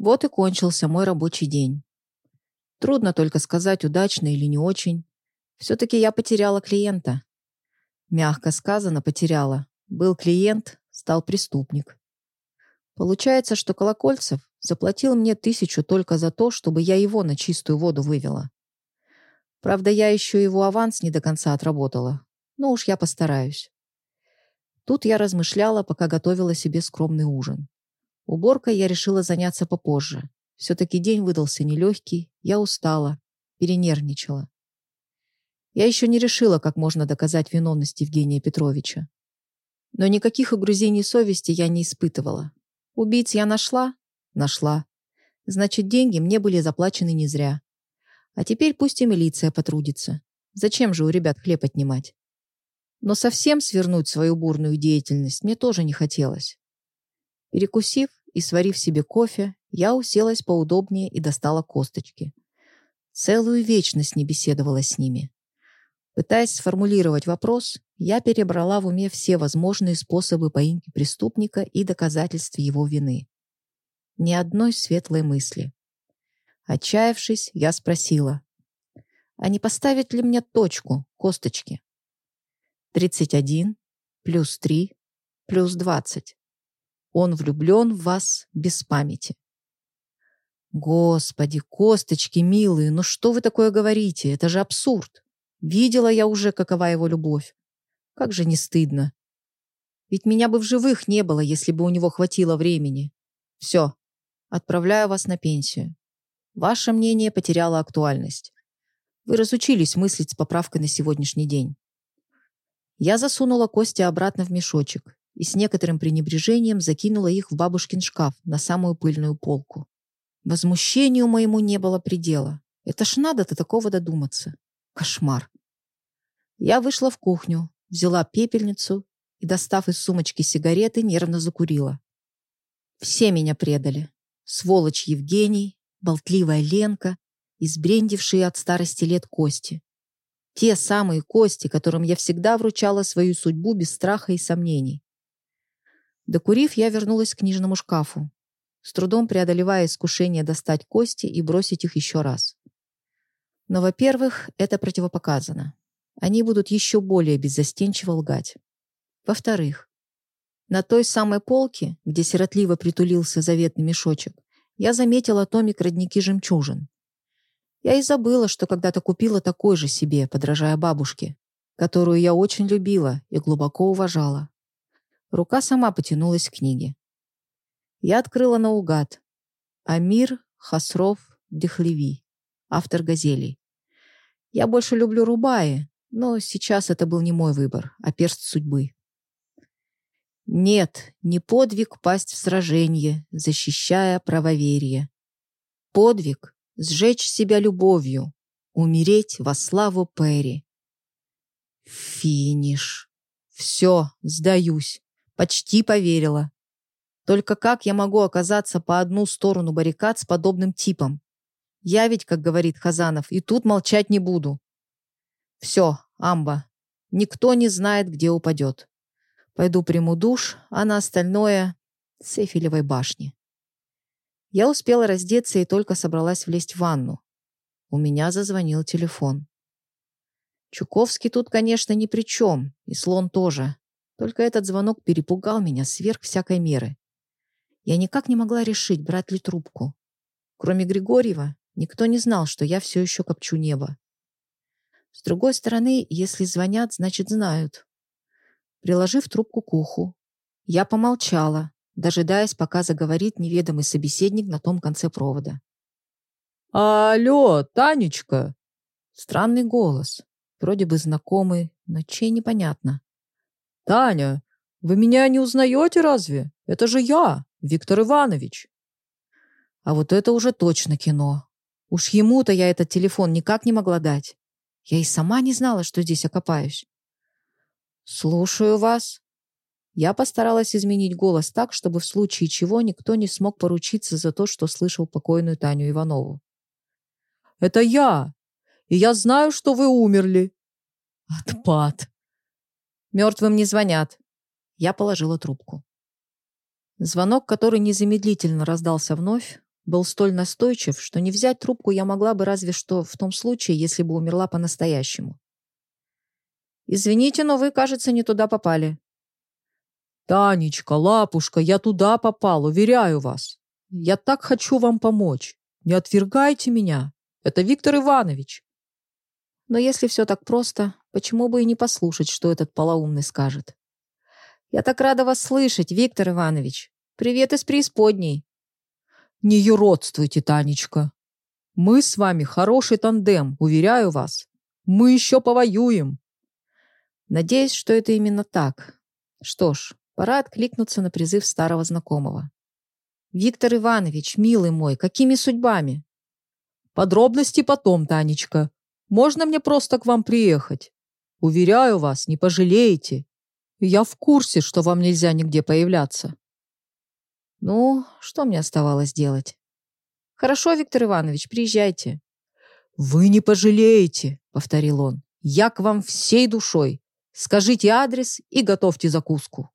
Вот и кончился мой рабочий день. Трудно только сказать, удачно или не очень. Все-таки я потеряла клиента. Мягко сказано, потеряла. Был клиент, стал преступник. Получается, что Колокольцев заплатил мне тысячу только за то, чтобы я его на чистую воду вывела. Правда, я еще его аванс не до конца отработала. Но уж я постараюсь. Тут я размышляла, пока готовила себе скромный ужин. Уборкой я решила заняться попозже. Все-таки день выдался нелегкий, я устала, перенервничала. Я еще не решила, как можно доказать виновность Евгения Петровича. Но никаких угрызений совести я не испытывала. Убийц я нашла? Нашла. Значит, деньги мне были заплачены не зря. А теперь пусть и милиция потрудится. Зачем же у ребят хлеб отнимать? Но совсем свернуть свою бурную деятельность мне тоже не хотелось. Перекусив и сварив себе кофе, я уселась поудобнее и достала косточки. Целую вечность не беседовала с ними. Пытаясь сформулировать вопрос, я перебрала в уме все возможные способы поимки преступника и доказательств его вины. Ни одной светлой мысли. Отчаявшись, я спросила, а не поставить ли мне точку, косточки? 31 плюс 3 плюс 20. Он влюблен в вас без памяти. Господи, косточки милые, ну что вы такое говорите? Это же абсурд. Видела я уже, какова его любовь. Как же не стыдно. Ведь меня бы в живых не было, если бы у него хватило времени. Все, отправляю вас на пенсию. Ваше мнение потеряло актуальность. Вы разучились мыслить с поправкой на сегодняшний день. Я засунула кости обратно в мешочек и с некоторым пренебрежением закинула их в бабушкин шкаф на самую пыльную полку. Возмущению моему не было предела. Это ж надо-то такого додуматься. Кошмар. Я вышла в кухню, взяла пепельницу и, достав из сумочки сигареты, нервно закурила. Все меня предали. Сволочь Евгений, болтливая Ленка и сбрендившие от старости лет кости. Те самые кости, которым я всегда вручала свою судьбу без страха и сомнений. Докурив, я вернулась к книжному шкафу, с трудом преодолевая искушение достать кости и бросить их еще раз. Но, во-первых, это противопоказано. Они будут еще более беззастенчиво лгать. Во-вторых, на той самой полке, где сиротливо притулился заветный мешочек, я заметила томик «Родники жемчужин». Я и забыла, что когда-то купила такой же себе, подражая бабушке, которую я очень любила и глубоко уважала. Рука сама потянулась к книге. Я открыла наугад. Амир Хасров Дехлеви, автор «Газелей». Я больше люблю Рубаи, но сейчас это был не мой выбор, а перст судьбы. Нет, не подвиг пасть в сражение, защищая правоверие. Подвиг сжечь себя любовью, умереть во славу Перри. Финиш. Все, сдаюсь. Почти поверила. Только как я могу оказаться по одну сторону баррикад с подобным типом? Я ведь, как говорит Хазанов, и тут молчать не буду. Все, амба. Никто не знает, где упадет. Пойду приму душ, а на остальное — с башни. Я успела раздеться и только собралась влезть в ванну. У меня зазвонил телефон. Чуковский тут, конечно, ни при чем, и слон тоже. Только этот звонок перепугал меня сверх всякой меры. Я никак не могла решить, брать ли трубку. Кроме Григорьева, никто не знал, что я все еще копчу небо. С другой стороны, если звонят, значит, знают. Приложив трубку к уху, я помолчала, дожидаясь, пока заговорит неведомый собеседник на том конце провода. «Алло, Танечка!» Странный голос, вроде бы знакомый, но чей непонятно. «Таня, вы меня не узнаете разве? Это же я, Виктор Иванович!» А вот это уже точно кино. Уж ему-то я этот телефон никак не могла дать. Я и сама не знала, что здесь окопаюсь. «Слушаю вас», я постаралась изменить голос так, чтобы в случае чего никто не смог поручиться за то, что слышал покойную Таню Иванову. «Это я! И я знаю, что вы умерли!» «Отпад!» «Мертвым не звонят!» Я положила трубку. Звонок, который незамедлительно раздался вновь, был столь настойчив, что не взять трубку я могла бы разве что в том случае, если бы умерла по-настоящему. «Извините, но вы, кажется, не туда попали». «Танечка, лапушка, я туда попал, уверяю вас. Я так хочу вам помочь. Не отвергайте меня. Это Виктор Иванович». Но если все так просто, почему бы и не послушать, что этот полоумный скажет? «Я так рада вас слышать, Виктор Иванович. Привет из преисподней». «Не юродствуйте, Танечка. Мы с вами хороший тандем, уверяю вас. Мы еще повоюем». Надеюсь, что это именно так. Что ж, пора откликнуться на призыв старого знакомого. «Виктор Иванович, милый мой, какими судьбами?» «Подробности потом, Танечка. Можно мне просто к вам приехать? Уверяю вас, не пожалеете. Я в курсе, что вам нельзя нигде появляться». Ну, что мне оставалось делать? Хорошо, Виктор Иванович, приезжайте. Вы не пожалеете, повторил он. Я к вам всей душой. Скажите адрес и готовьте закуску.